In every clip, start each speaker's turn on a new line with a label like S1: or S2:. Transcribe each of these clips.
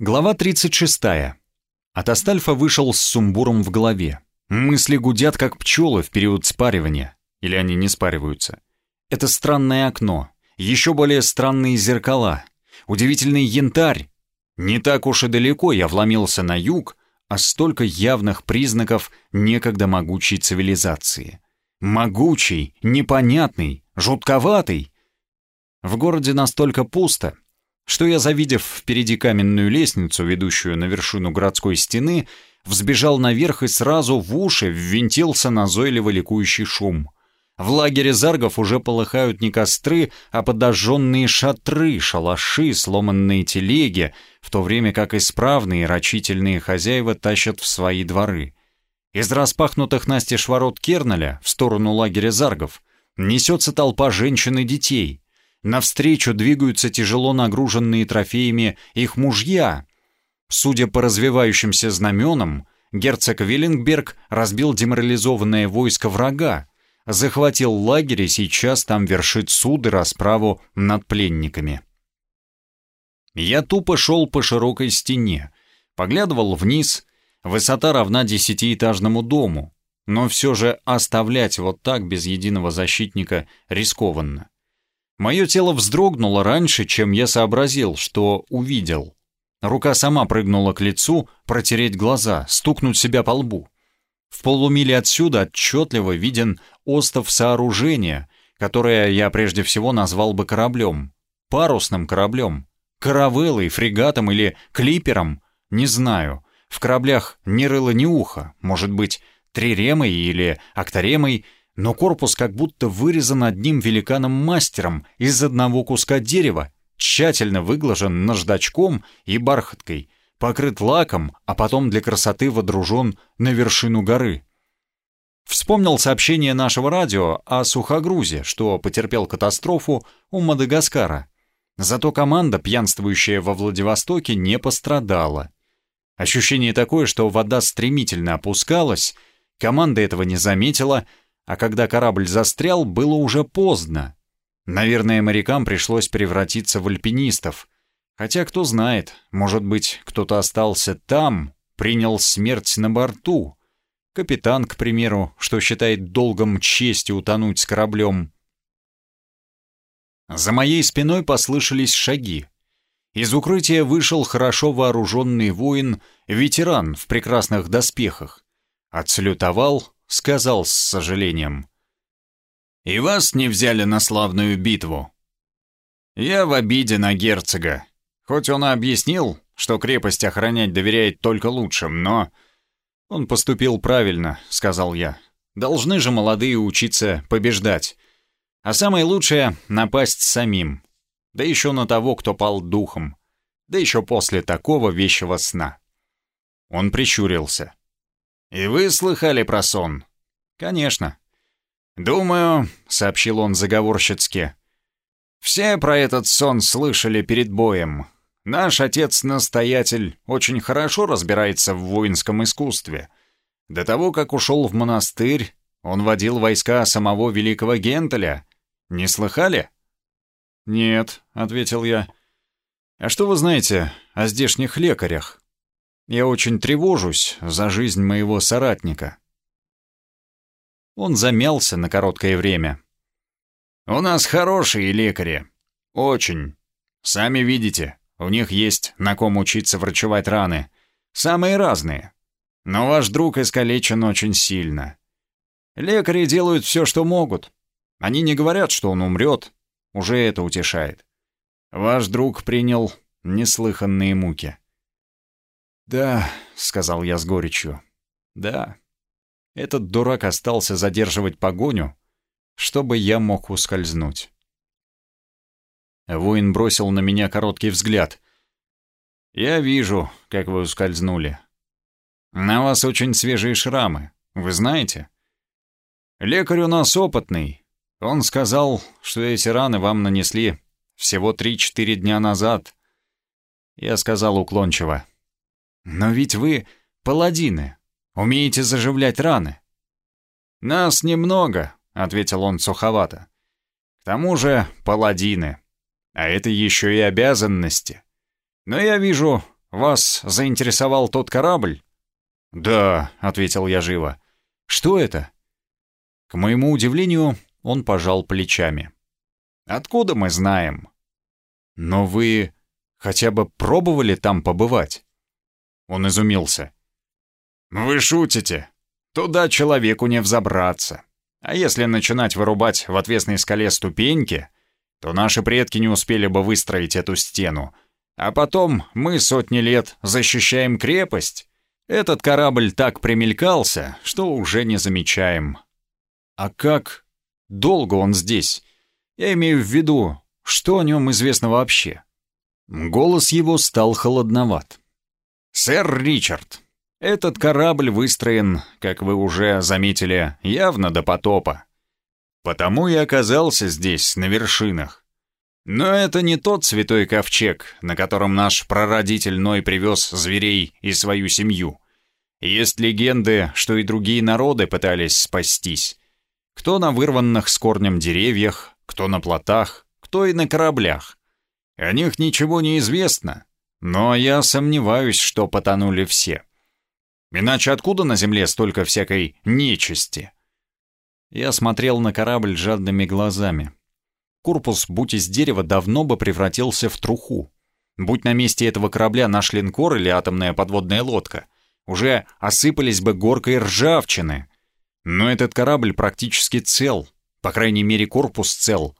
S1: Глава 36. От Астальфа вышел с сумбуром в голове. Мысли гудят, как пчелы в период спаривания. Или они не спариваются. Это странное окно. Еще более странные зеркала. Удивительный янтарь. Не так уж и далеко я вломился на юг, а столько явных признаков некогда могучей цивилизации. Могучий, непонятный, жутковатый. В городе настолько пусто, что я, завидев впереди каменную лестницу, ведущую на вершину городской стены, взбежал наверх и сразу в уши ввинтился назойливо ликующий шум. В лагере заргов уже полыхают не костры, а подожженные шатры, шалаши, сломанные телеги, в то время как исправные рачительные хозяева тащат в свои дворы. Из распахнутых настежь ворот Керналя в сторону лагеря заргов несется толпа женщин и детей — Навстречу двигаются тяжело нагруженные трофеями их мужья. Судя по развивающимся знаменам, герцог Виллингберг разбил деморализованное войско врага, захватил лагерь и сейчас там вершит суд и расправу над пленниками. Я тупо шел по широкой стене, поглядывал вниз, высота равна десятиэтажному дому, но все же оставлять вот так без единого защитника рискованно. Мое тело вздрогнуло раньше, чем я сообразил, что увидел. Рука сама прыгнула к лицу, протереть глаза, стукнуть себя по лбу. В полумиле отсюда отчетливо виден остов сооружения, которое я прежде всего назвал бы кораблем. Парусным кораблем. Каравеллой, фрегатом или клипером, не знаю. В кораблях ни рыло, ни ухо, может быть, триремой или окторемой — но корпус как будто вырезан одним великаном-мастером из одного куска дерева, тщательно выглажен наждачком и бархаткой, покрыт лаком, а потом для красоты водружен на вершину горы. Вспомнил сообщение нашего радио о сухогрузе, что потерпел катастрофу у Мадагаскара. Зато команда, пьянствующая во Владивостоке, не пострадала. Ощущение такое, что вода стремительно опускалась, команда этого не заметила — а когда корабль застрял, было уже поздно. Наверное, морякам пришлось превратиться в альпинистов. Хотя, кто знает, может быть, кто-то остался там, принял смерть на борту. Капитан, к примеру, что считает долгом чести утонуть с кораблем. За моей спиной послышались шаги. Из укрытия вышел хорошо вооруженный воин, ветеран в прекрасных доспехах. Отслютовал, сказал с сожалением. «И вас не взяли на славную битву?» «Я в обиде на герцога. Хоть он и объяснил, что крепость охранять доверяет только лучшим, но...» «Он поступил правильно», — сказал я. «Должны же молодые учиться побеждать. А самое лучшее — напасть самим. Да еще на того, кто пал духом. Да еще после такого вещего сна». Он прищурился. «И вы слыхали про сон?» «Конечно». «Думаю», — сообщил он заговорщицки, — «все про этот сон слышали перед боем. Наш отец-настоятель очень хорошо разбирается в воинском искусстве. До того, как ушел в монастырь, он водил войска самого великого Гентеля. Не слыхали?» «Нет», — ответил я. «А что вы знаете о здешних лекарях?» Я очень тревожусь за жизнь моего соратника». Он замялся на короткое время. «У нас хорошие лекари. Очень. Сами видите, у них есть на ком учиться врачевать раны. Самые разные. Но ваш друг искалечен очень сильно. Лекари делают все, что могут. Они не говорят, что он умрет. Уже это утешает. Ваш друг принял неслыханные муки. «Да», — сказал я с горечью, — «да. Этот дурак остался задерживать погоню, чтобы я мог ускользнуть». Воин бросил на меня короткий взгляд. «Я вижу, как вы ускользнули. На вас очень свежие шрамы, вы знаете? Лекарь у нас опытный. Он сказал, что эти раны вам нанесли всего три-четыре дня назад». Я сказал уклончиво. «Но ведь вы паладины, умеете заживлять раны». «Нас немного», — ответил он суховато. «К тому же паладины. А это еще и обязанности. Но я вижу, вас заинтересовал тот корабль?» «Да», — ответил я живо. «Что это?» К моему удивлению, он пожал плечами. «Откуда мы знаем?» «Но вы хотя бы пробовали там побывать?» Он изумился. «Вы шутите? Туда человеку не взобраться. А если начинать вырубать в отвесной скале ступеньки, то наши предки не успели бы выстроить эту стену. А потом мы сотни лет защищаем крепость. Этот корабль так примелькался, что уже не замечаем. А как долго он здесь? Я имею в виду, что о нем известно вообще? Голос его стал холодноват. «Сэр Ричард, этот корабль выстроен, как вы уже заметили, явно до потопа. Потому и оказался здесь, на вершинах. Но это не тот святой ковчег, на котором наш прародитель Ной привез зверей и свою семью. Есть легенды, что и другие народы пытались спастись. Кто на вырванных с корнем деревьях, кто на плотах, кто и на кораблях. О них ничего не известно, но я сомневаюсь, что потонули все. Иначе откуда на земле столько всякой нечисти? Я смотрел на корабль жадными глазами. Корпус, будь из дерева, давно бы превратился в труху. Будь на месте этого корабля наш линкор или атомная подводная лодка, уже осыпались бы горкой ржавчины. Но этот корабль практически цел, по крайней мере корпус цел.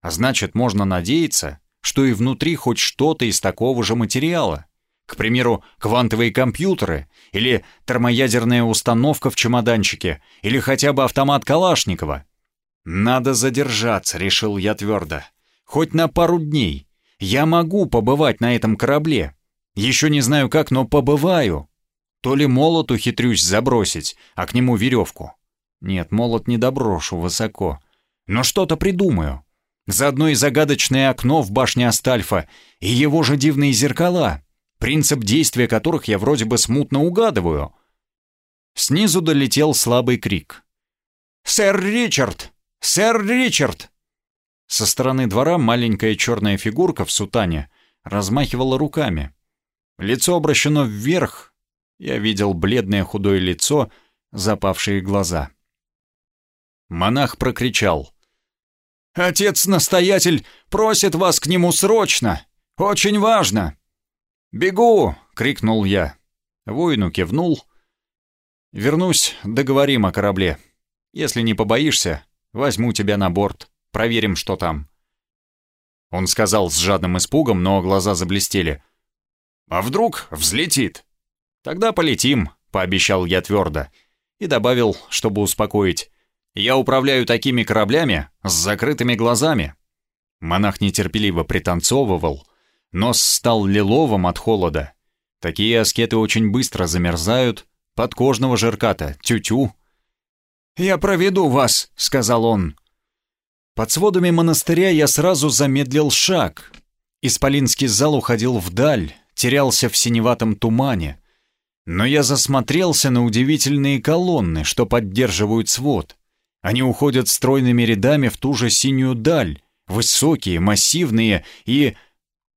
S1: А значит, можно надеяться, что и внутри хоть что-то из такого же материала. К примеру, квантовые компьютеры, или термоядерная установка в чемоданчике, или хотя бы автомат Калашникова. «Надо задержаться», — решил я твердо. «Хоть на пару дней. Я могу побывать на этом корабле. Еще не знаю как, но побываю. То ли молот ухитрюсь забросить, а к нему веревку. Нет, молот не доброшу высоко. Но что-то придумаю. Заодно и загадочное окно в башне Астальфа, и его же дивные зеркала принцип действия которых я вроде бы смутно угадываю. Снизу долетел слабый крик. «Сэр Ричард! Сэр Ричард!» Со стороны двора маленькая черная фигурка в сутане размахивала руками. Лицо обращено вверх. Я видел бледное худое лицо, запавшие глаза. Монах прокричал. «Отец-настоятель просит вас к нему срочно! Очень важно!» «Бегу!» — крикнул я. Воину кивнул. «Вернусь, договорим о корабле. Если не побоишься, возьму тебя на борт. Проверим, что там». Он сказал с жадным испугом, но глаза заблестели. «А вдруг взлетит?» «Тогда полетим», — пообещал я твердо. И добавил, чтобы успокоить. «Я управляю такими кораблями с закрытыми глазами». Монах нетерпеливо пританцовывал, Нос стал лиловым от холода. Такие аскеты очень быстро замерзают. Подкожного жирката, тю-тю. «Я проведу вас», — сказал он. Под сводами монастыря я сразу замедлил шаг. Исполинский зал уходил вдаль, терялся в синеватом тумане. Но я засмотрелся на удивительные колонны, что поддерживают свод. Они уходят стройными рядами в ту же синюю даль, высокие, массивные и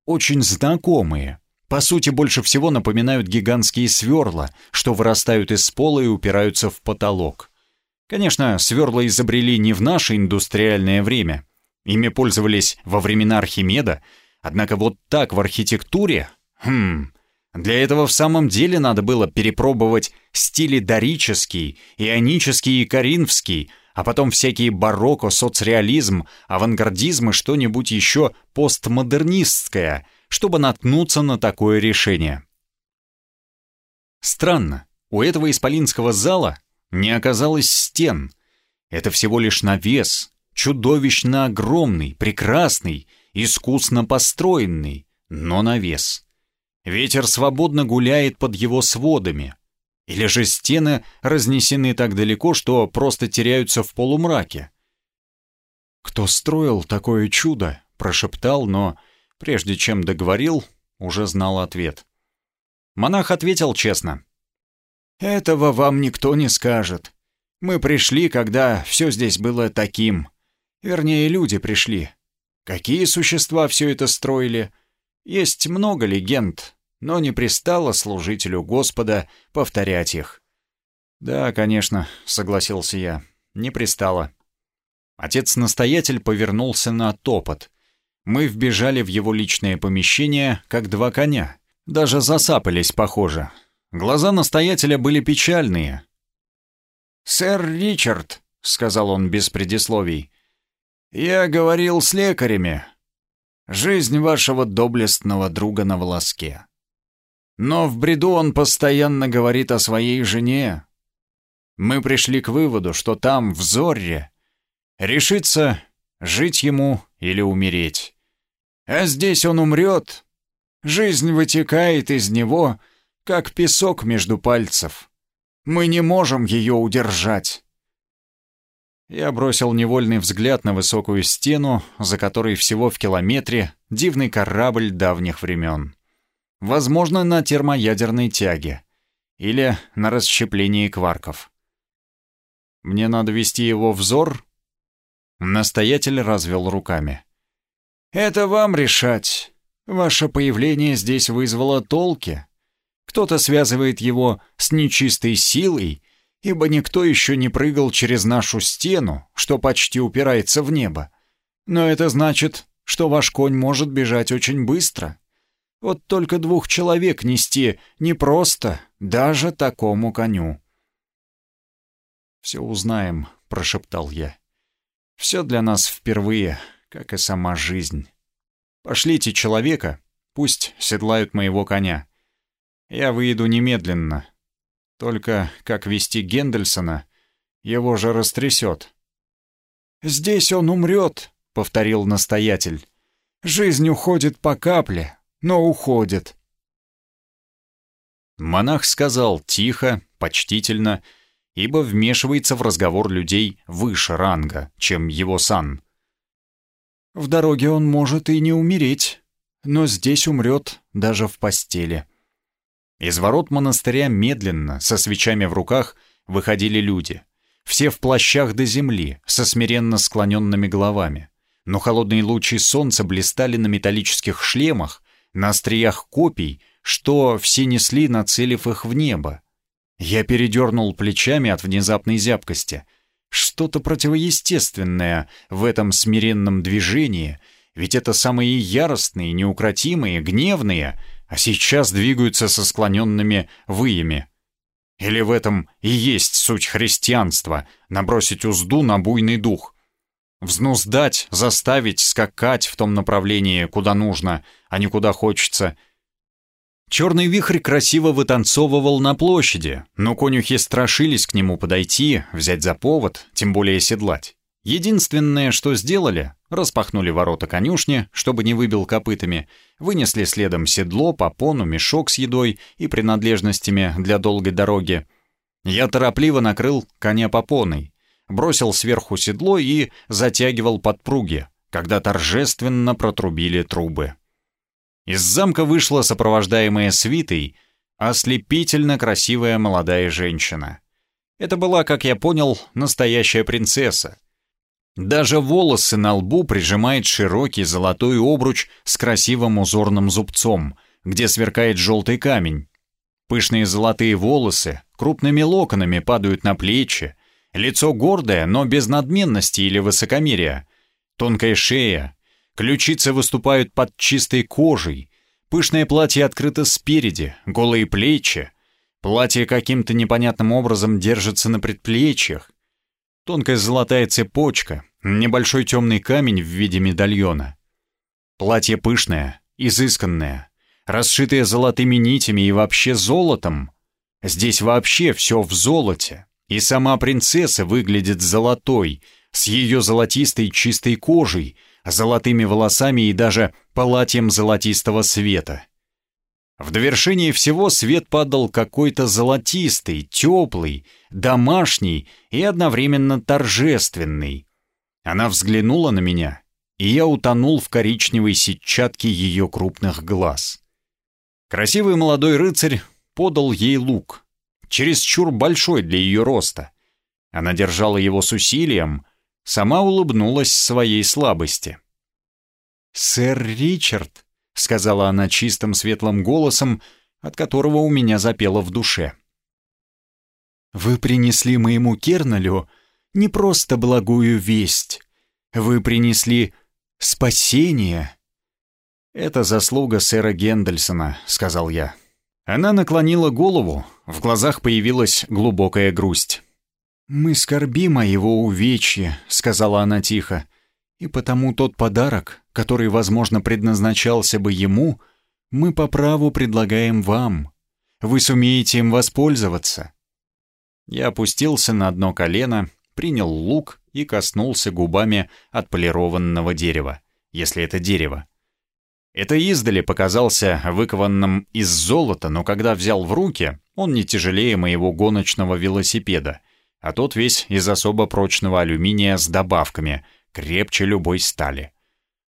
S1: очень знакомые. По сути, больше всего напоминают гигантские сверла, что вырастают из пола и упираются в потолок. Конечно, сверла изобрели не в наше индустриальное время. Ими пользовались во времена Архимеда, однако вот так в архитектуре... Хм... Для этого в самом деле надо было перепробовать стили дорический, ионический и коринфский, а потом всякие барокко, соцреализм, авангардизм и что-нибудь еще постмодернистское, чтобы наткнуться на такое решение. Странно, у этого исполинского зала не оказалось стен. Это всего лишь навес, чудовищно огромный, прекрасный, искусно построенный, но навес. Ветер свободно гуляет под его сводами — или же стены разнесены так далеко, что просто теряются в полумраке? «Кто строил такое чудо?» — прошептал, но, прежде чем договорил, уже знал ответ. Монах ответил честно. «Этого вам никто не скажет. Мы пришли, когда все здесь было таким. Вернее, люди пришли. Какие существа все это строили? Есть много легенд, но не пристало служителю Господа повторять их. «Да, конечно», — согласился я, — «не пристало». Отец-настоятель повернулся на топот. Мы вбежали в его личное помещение, как два коня. Даже засапались, похоже. Глаза настоятеля были печальные. «Сэр Ричард», — сказал он без предисловий, — «я говорил с лекарями. Жизнь вашего доблестного друга на волоске. Но в бреду он постоянно говорит о своей жене. Мы пришли к выводу, что там, в Зорре, решится жить ему или умереть. А здесь он умрет. Жизнь вытекает из него, как песок между пальцев. Мы не можем ее удержать. Я бросил невольный взгляд на высокую стену, за которой всего в километре дивный корабль давних времен. Возможно, на термоядерной тяге. Или на расщеплении кварков. Мне надо вести его взор. Настоятель развел руками. «Это вам решать. Ваше появление здесь вызвало толки. Кто-то связывает его с нечистой силой, ибо никто еще не прыгал через нашу стену, что почти упирается в небо. Но это значит, что ваш конь может бежать очень быстро. Вот только двух человек нести непросто, даже такому коню. «Все узнаем», — прошептал я. «Все для нас впервые, как и сама жизнь. Пошлите человека, пусть седлают моего коня. Я выйду немедленно. Только как вести Гендельсона, его же растрясет». «Здесь он умрет», — повторил настоятель. «Жизнь уходит по капле, но уходит. Монах сказал тихо, почтительно, ибо вмешивается в разговор людей выше ранга, чем его сан. В дороге он может и не умереть, но здесь умрет даже в постели. Из ворот монастыря медленно, со свечами в руках, выходили люди. Все в плащах до земли, со смиренно склоненными головами. Но холодные лучи солнца блистали на металлических шлемах, на остриях копий, что все несли, нацелив их в небо. Я передернул плечами от внезапной зябкости. Что-то противоестественное в этом смиренном движении, ведь это самые яростные, неукротимые, гневные, а сейчас двигаются со склоненными выями. Или в этом и есть суть христианства — набросить узду на буйный дух — Взнуздать, заставить скакать в том направлении, куда нужно, а не куда хочется. Черный вихрь красиво вытанцовывал на площади, но конюхи страшились к нему подойти, взять за повод, тем более седлать. Единственное, что сделали, распахнули ворота конюшни, чтобы не выбил копытами, вынесли следом седло, попону, мешок с едой и принадлежностями для долгой дороги. Я торопливо накрыл коня попоной, бросил сверху седло и затягивал подпруги, когда торжественно протрубили трубы. Из замка вышла сопровождаемая свитой ослепительно красивая молодая женщина. Это была, как я понял, настоящая принцесса. Даже волосы на лбу прижимает широкий золотой обруч с красивым узорным зубцом, где сверкает желтый камень. Пышные золотые волосы крупными локонами падают на плечи, Лицо гордое, но без надменности или высокомерия. Тонкая шея. Ключицы выступают под чистой кожей. Пышное платье открыто спереди, голые плечи. Платье каким-то непонятным образом держится на предплечьях. Тонкая золотая цепочка, небольшой темный камень в виде медальона. Платье пышное, изысканное, расшитое золотыми нитями и вообще золотом. Здесь вообще все в золоте. И сама принцесса выглядит золотой, с ее золотистой чистой кожей, золотыми волосами и даже платьем золотистого света. В довершение всего свет падал какой-то золотистый, теплый, домашний и одновременно торжественный. Она взглянула на меня, и я утонул в коричневой сетчатке ее крупных глаз. Красивый молодой рыцарь подал ей лук, чересчур большой для ее роста. Она держала его с усилием, сама улыбнулась своей слабости. «Сэр Ричард», — сказала она чистым светлым голосом, от которого у меня запело в душе. «Вы принесли моему Керналю не просто благую весть. Вы принесли спасение». «Это заслуга сэра Гендельсона», — сказал я. Она наклонила голову, в глазах появилась глубокая грусть. «Мы скорбим о его увечье», — сказала она тихо, «и потому тот подарок, который, возможно, предназначался бы ему, мы по праву предлагаем вам. Вы сумеете им воспользоваться». Я опустился на одно колено, принял лук и коснулся губами отполированного дерева, если это дерево. Это издали показался выкованным из золота, но когда взял в руки, он не тяжелее моего гоночного велосипеда, а тот весь из особо прочного алюминия с добавками, крепче любой стали.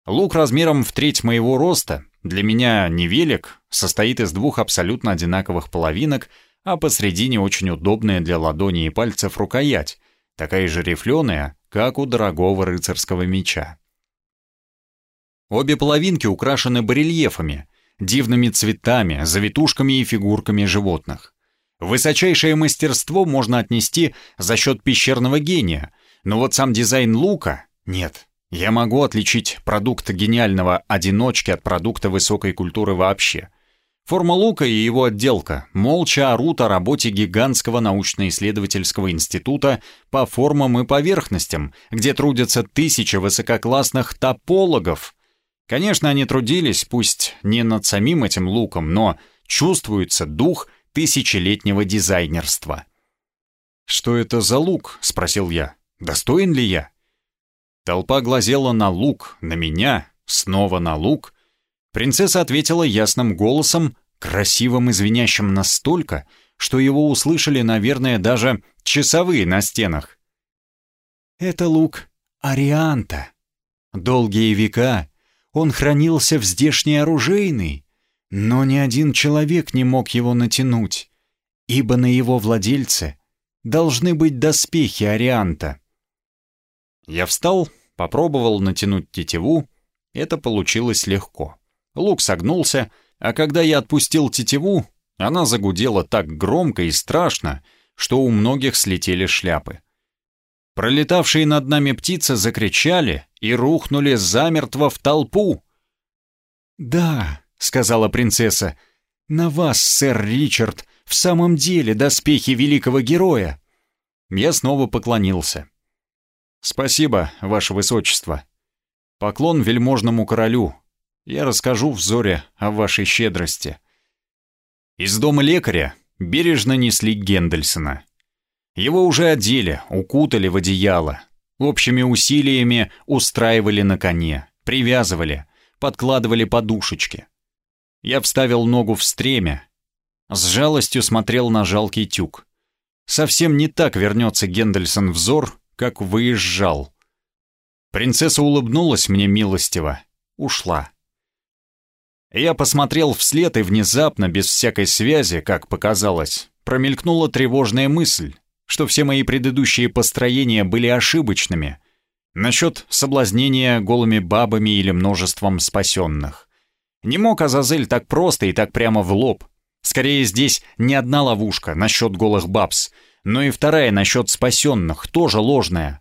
S1: Лук размером в треть моего роста, для меня невелик, состоит из двух абсолютно одинаковых половинок, а посредине очень удобная для ладони и пальцев рукоять, такая же рифленая, как у дорогого рыцарского меча. Обе половинки украшены барельефами, дивными цветами, завитушками и фигурками животных. Высочайшее мастерство можно отнести за счет пещерного гения, но вот сам дизайн лука — нет. Я могу отличить продукт гениального одиночки от продукта высокой культуры вообще. Форма лука и его отделка молча орут о работе гигантского научно-исследовательского института по формам и поверхностям, где трудятся тысячи высококлассных топологов — Конечно, они трудились, пусть не над самим этим луком, но чувствуется дух тысячелетнего дизайнерства. «Что это за лук?» — спросил я. «Достоин ли я?» Толпа глазела на лук, на меня, снова на лук. Принцесса ответила ясным голосом, красивым и настолько, что его услышали, наверное, даже часовые на стенах. «Это лук Арианта. Долгие века он хранился в здешней оружейной, но ни один человек не мог его натянуть, ибо на его владельце должны быть доспехи Арианта. Я встал, попробовал натянуть тетиву, это получилось легко. Лук согнулся, а когда я отпустил тетиву, она загудела так громко и страшно, что у многих слетели шляпы. Пролетавшие над нами птицы закричали и рухнули замертво в толпу. «Да», — сказала принцесса, — «на вас, сэр Ричард, в самом деле доспехи великого героя». Я снова поклонился. «Спасибо, ваше высочество. Поклон вельможному королю. Я расскажу в зоре о вашей щедрости». Из дома лекаря бережно несли Гендельсона. Его уже одели, укутали в одеяло, общими усилиями устраивали на коне, привязывали, подкладывали подушечки. Я вставил ногу в стремя, с жалостью смотрел на жалкий тюк. Совсем не так вернется Гендельсон взор, как выезжал. Принцесса улыбнулась мне милостиво, ушла. Я посмотрел вслед, и внезапно, без всякой связи, как показалось, промелькнула тревожная мысль что все мои предыдущие построения были ошибочными. Насчет соблазнения голыми бабами или множеством спасенных. Не мог Азазель так просто и так прямо в лоб. Скорее, здесь не одна ловушка насчет голых бабс, но и вторая насчет спасенных, тоже ложная.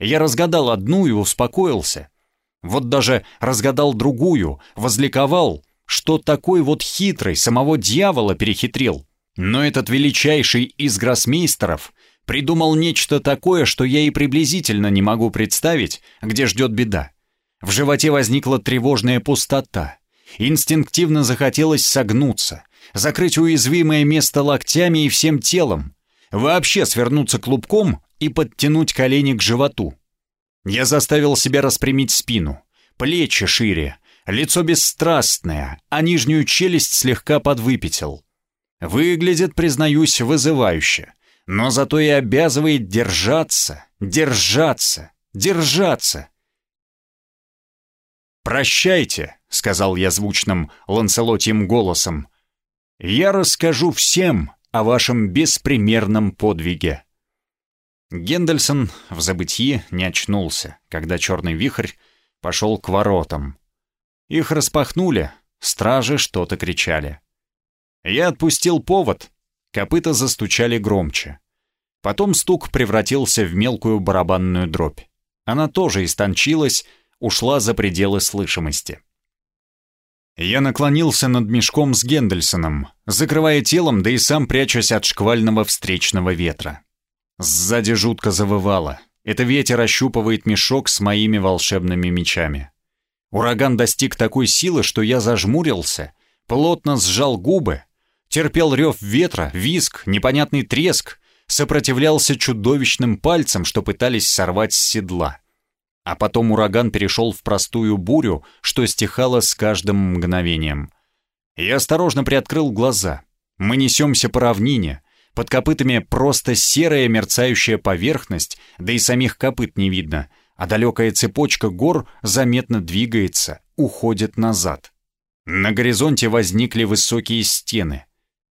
S1: Я разгадал одну и успокоился. Вот даже разгадал другую, возликовал, что такой вот хитрый самого дьявола перехитрил. Но этот величайший из гроссмейстеров Придумал нечто такое, что я и приблизительно не могу представить, где ждет беда. В животе возникла тревожная пустота. Инстинктивно захотелось согнуться, закрыть уязвимое место локтями и всем телом, вообще свернуться клубком и подтянуть колени к животу. Я заставил себя распрямить спину, плечи шире, лицо бесстрастное, а нижнюю челюсть слегка подвыпятил. Выглядит, признаюсь, вызывающе но зато и обязывает держаться, держаться, держаться. «Прощайте», — сказал я звучным ланселотьим голосом. «Я расскажу всем о вашем беспримерном подвиге». Гендельсон в забытии не очнулся, когда черный вихрь пошел к воротам. Их распахнули, Стражи что-то кричали. Я отпустил повод. Копыта застучали громче. Потом стук превратился в мелкую барабанную дробь. Она тоже истончилась, ушла за пределы слышимости. Я наклонился над мешком с Гендельсоном, закрывая телом, да и сам прячась от шквального встречного ветра. Сзади жутко завывало. Это ветер ощупывает мешок с моими волшебными мечами. Ураган достиг такой силы, что я зажмурился, плотно сжал губы, терпел рев ветра, виск, непонятный треск, сопротивлялся чудовищным пальцам, что пытались сорвать с седла. А потом ураган перешел в простую бурю, что стихало с каждым мгновением. Я осторожно приоткрыл глаза. Мы несемся по равнине. Под копытами просто серая мерцающая поверхность, да и самих копыт не видно, а далекая цепочка гор заметно двигается, уходит назад. На горизонте возникли высокие стены.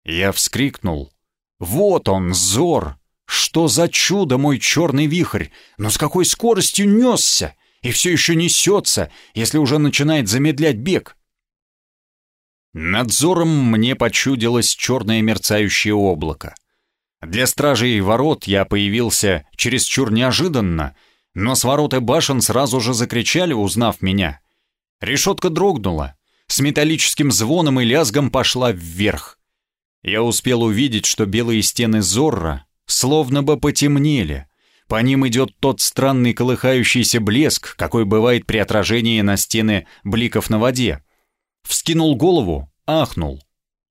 S1: Я вскрикнул. «Вот он, Зор! Что за чудо, мой черный вихрь! Но с какой скоростью несся! И все еще несется, если уже начинает замедлять бег!» Над Зором мне почудилось черное мерцающее облако. Для стражей ворот я появился чересчур неожиданно, но с ворот и башен сразу же закричали, узнав меня. Решетка дрогнула, с металлическим звоном и лязгом пошла вверх. Я успел увидеть, что белые стены Зорра словно бы потемнели. По ним идет тот странный колыхающийся блеск, какой бывает при отражении на стены бликов на воде. Вскинул голову, ахнул.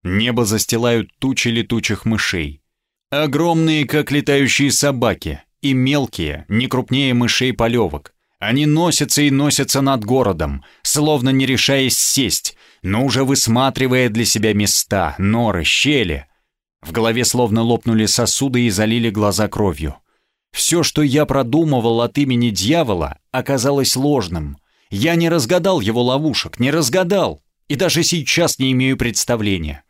S1: Небо застилают тучи летучих мышей. Огромные, как летающие собаки, и мелкие, не крупнее мышей полевок. Они носятся и носятся над городом, словно не решаясь сесть, но уже высматривая для себя места, норы, щели. В голове словно лопнули сосуды и залили глаза кровью. Все, что я продумывал от имени дьявола, оказалось ложным. Я не разгадал его ловушек, не разгадал, и даже сейчас не имею представления.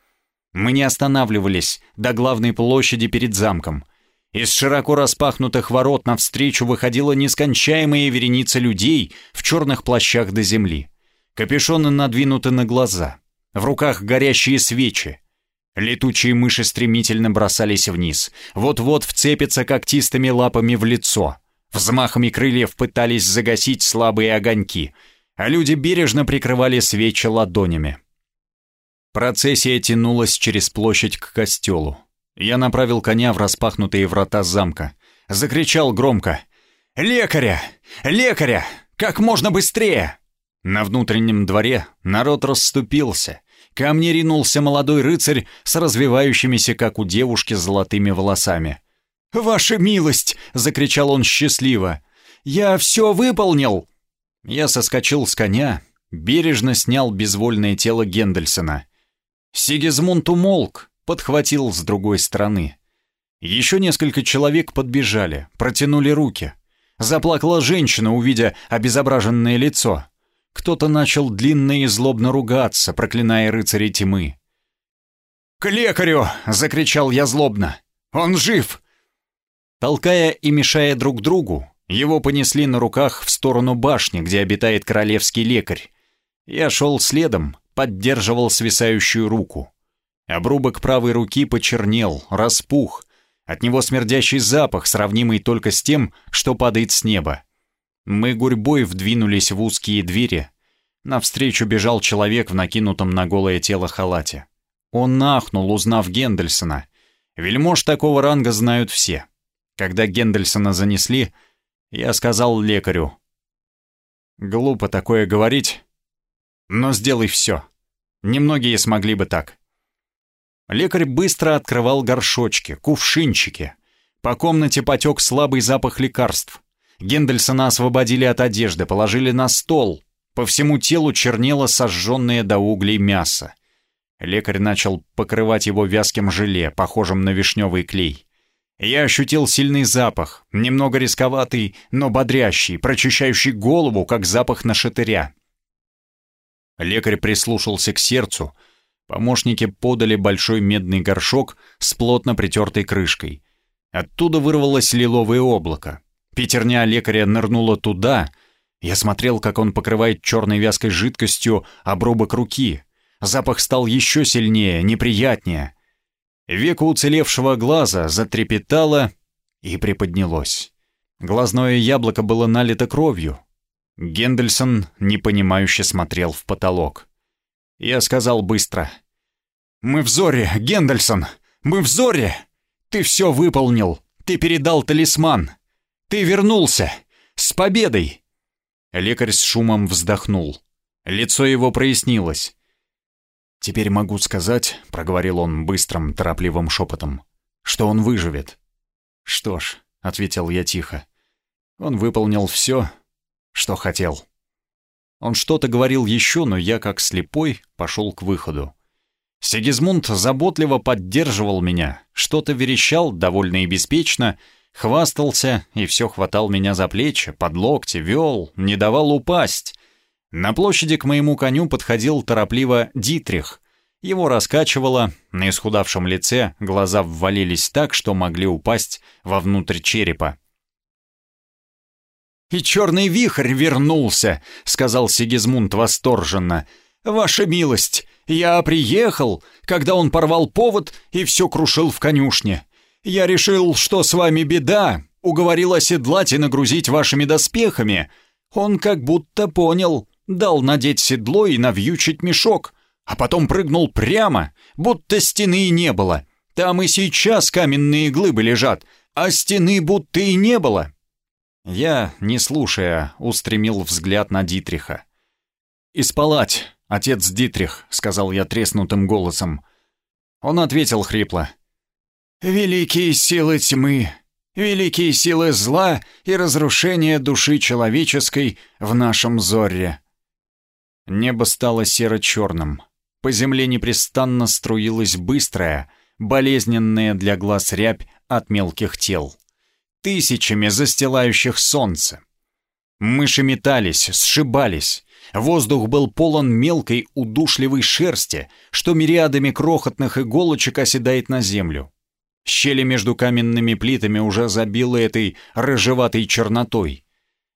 S1: Мы не останавливались до главной площади перед замком. Из широко распахнутых ворот навстречу выходила нескончаемая вереница людей в черных плащах до земли. Капюшоны надвинуты на глаза. В руках горящие свечи. Летучие мыши стремительно бросались вниз. Вот-вот вцепятся когтистыми лапами в лицо. Взмахами крыльев пытались загасить слабые огоньки, а люди бережно прикрывали свечи ладонями. Процессия тянулась через площадь к костелу. Я направил коня в распахнутые врата замка. Закричал громко. «Лекаря! Лекаря! Как можно быстрее!» На внутреннем дворе народ расступился. Ко мне ринулся молодой рыцарь с развивающимися, как у девушки, золотыми волосами. «Ваша милость!» — закричал он счастливо. «Я все выполнил!» Я соскочил с коня, бережно снял безвольное тело Гендельсона. Сигизмунд умолк, подхватил с другой стороны. Еще несколько человек подбежали, протянули руки. Заплакала женщина, увидя обезображенное лицо. Кто-то начал длинно и злобно ругаться, проклиная рыцарей тьмы. «К лекарю!» — закричал я злобно. «Он жив!» Толкая и мешая друг другу, его понесли на руках в сторону башни, где обитает королевский лекарь. Я шел следом, поддерживал свисающую руку. Обрубок правой руки почернел, распух. От него смердящий запах, сравнимый только с тем, что падает с неба. Мы гурьбой вдвинулись в узкие двери. Навстречу бежал человек в накинутом на голое тело халате. Он нахнул, узнав Гендельсона. Вельмож такого ранга знают все. Когда Гендельсона занесли, я сказал лекарю. «Глупо такое говорить, но сделай все. Немногие смогли бы так». Лекарь быстро открывал горшочки, кувшинчики. По комнате потек слабый запах лекарств. Гендельсона освободили от одежды, положили на стол. По всему телу чернело сожженное до углей мясо. Лекарь начал покрывать его вязким желе, похожим на вишневый клей. Я ощутил сильный запах, немного рисковатый, но бодрящий, прочищающий голову, как запах на шатыря. Лекарь прислушался к сердцу. Помощники подали большой медный горшок с плотно притертой крышкой. Оттуда вырвалось лиловое облако. Пятерня лекаря нырнула туда. Я смотрел, как он покрывает черной вязкой жидкостью обрубок руки. Запах стал еще сильнее, неприятнее. Веко уцелевшего глаза затрепетало и приподнялось. Глазное яблоко было налито кровью. Гендельсон непонимающе смотрел в потолок. Я сказал быстро. «Мы в Зоре, Гендельсон! Мы в Зоре! Ты все выполнил! Ты передал талисман! Ты вернулся! С победой!» Лекарь с шумом вздохнул. Лицо его прояснилось. «Теперь могу сказать», — проговорил он быстрым, торопливым шепотом, — «что он выживет». «Что ж», — ответил я тихо, — «он выполнил все, что хотел». Он что-то говорил еще, но я, как слепой, пошел к выходу. Сигизмунд заботливо поддерживал меня, что-то верещал довольно и беспечно, хвастался и все хватал меня за плечи, под локти, вел, не давал упасть. На площади к моему коню подходил торопливо Дитрих. Его раскачивало, на исхудавшем лице глаза ввалились так, что могли упасть вовнутрь черепа. «И черный вихрь вернулся», — сказал Сигизмунд восторженно. «Ваша милость, я приехал, когда он порвал повод и все крушил в конюшне. Я решил, что с вами беда, уговорил оседлать и нагрузить вашими доспехами. Он как будто понял, дал надеть седло и навьючить мешок, а потом прыгнул прямо, будто стены и не было. Там и сейчас каменные глыбы лежат, а стены будто и не было. Я, не слушая, устремил взгляд на Дитриха. «Испалать, отец Дитрих», — сказал я треснутым голосом. Он ответил хрипло. «Великие силы тьмы, великие силы зла и разрушения души человеческой в нашем зорре. Небо стало серо-черным. По земле непрестанно струилась быстрая, болезненная для глаз рябь от мелких тел. Тысячами застилающих солнце. Мыши метались, сшибались. Воздух был полон мелкой удушливой шерсти, что мириадами крохотных иголочек оседает на землю. Щели между каменными плитами уже забило этой рыжеватой чернотой.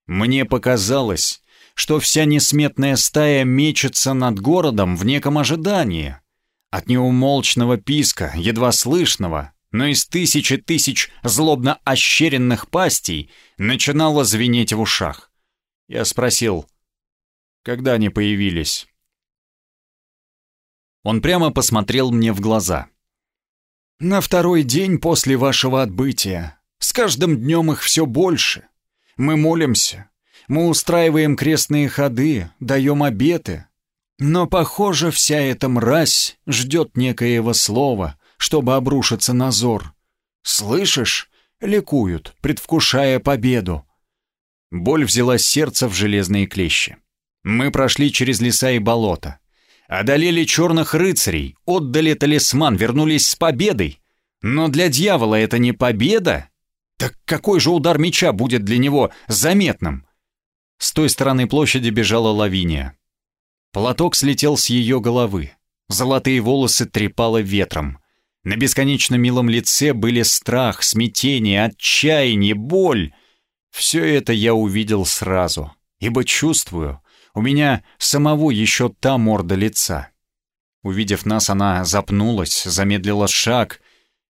S1: Мне показалось, что вся несметная стая мечется над городом в неком ожидании. От неумолчного писка, едва слышного, но из тысячи тысяч злобно ощеренных пастей начинало звенеть в ушах. Я спросил, когда они появились? Он прямо посмотрел мне в глаза. «На второй день после вашего отбытия. С каждым днем их все больше. Мы молимся, мы устраиваем крестные ходы, даем обеты. Но, похоже, вся эта мразь ждет некоего слова, чтобы обрушиться на зор. Слышишь? Ликуют, предвкушая победу. Боль взяла сердце в железные клещи. Мы прошли через леса и болота. Одолели черных рыцарей, отдали талисман, вернулись с победой. Но для дьявола это не победа. Так какой же удар меча будет для него заметным? С той стороны площади бежала Лавиния. Платок слетел с ее головы. Золотые волосы трепало ветром. На бесконечно милом лице были страх, смятение, отчаяние, боль. Все это я увидел сразу, ибо чувствую, у меня самого еще та морда лица. Увидев нас, она запнулась, замедлила шаг.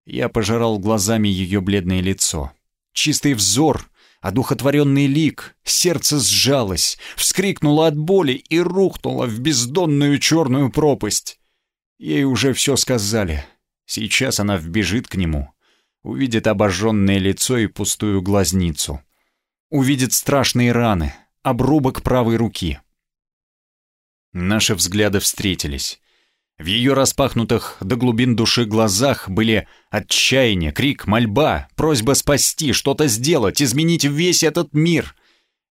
S1: Я пожирал глазами ее бледное лицо. Чистый взор, Одухотворенный лик, сердце сжалось, вскрикнуло от боли и рухнуло в бездонную черную пропасть. Ей уже все сказали. Сейчас она вбежит к нему, увидит обожженное лицо и пустую глазницу. Увидит страшные раны, обрубок правой руки. Наши взгляды встретились. В ее распахнутых до глубин души глазах были отчаяние, крик, мольба, просьба спасти, что-то сделать, изменить весь этот мир.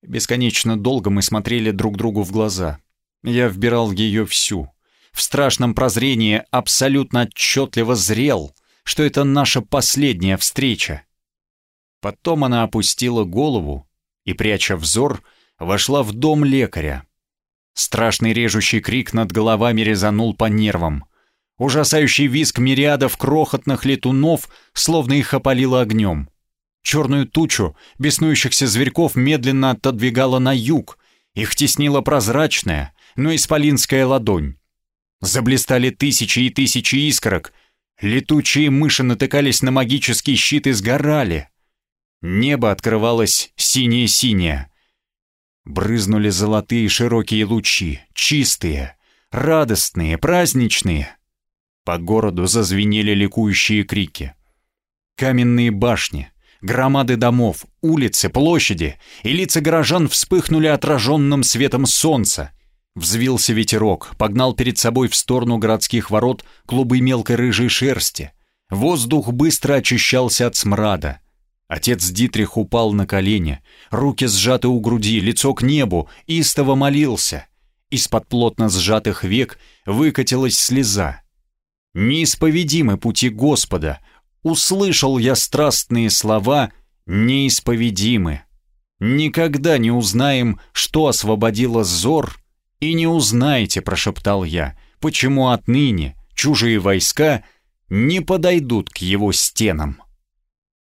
S1: Бесконечно долго мы смотрели друг другу в глаза. Я вбирал ее всю. В страшном прозрении абсолютно отчетливо зрел, что это наша последняя встреча. Потом она опустила голову и, пряча взор, вошла в дом лекаря. Страшный режущий крик над головами резанул по нервам. Ужасающий визг мириадов крохотных летунов, словно их опалило огнем. Черную тучу беснующихся зверьков медленно отодвигала на юг. Их теснила прозрачная, но исполинская ладонь. Заблистали тысячи и тысячи искорок. Летучие мыши натыкались на магический щит и сгорали. Небо открывалось синее-синее. Брызнули золотые широкие лучи, чистые, радостные, праздничные. По городу зазвенели ликующие крики. Каменные башни, громады домов, улицы, площади и лица горожан вспыхнули отраженным светом солнца. Взвился ветерок, погнал перед собой в сторону городских ворот клубы мелкой рыжей шерсти. Воздух быстро очищался от смрада. Отец Дитрих упал на колени, руки сжаты у груди, лицо к небу, истово молился. Из-под плотно сжатых век выкатилась слеза. Неисповедимы пути Господа. Услышал я страстные слова «неисповедимы». Никогда не узнаем, что освободило Зор, и не узнаете, прошептал я, почему отныне чужие войска не подойдут к его стенам.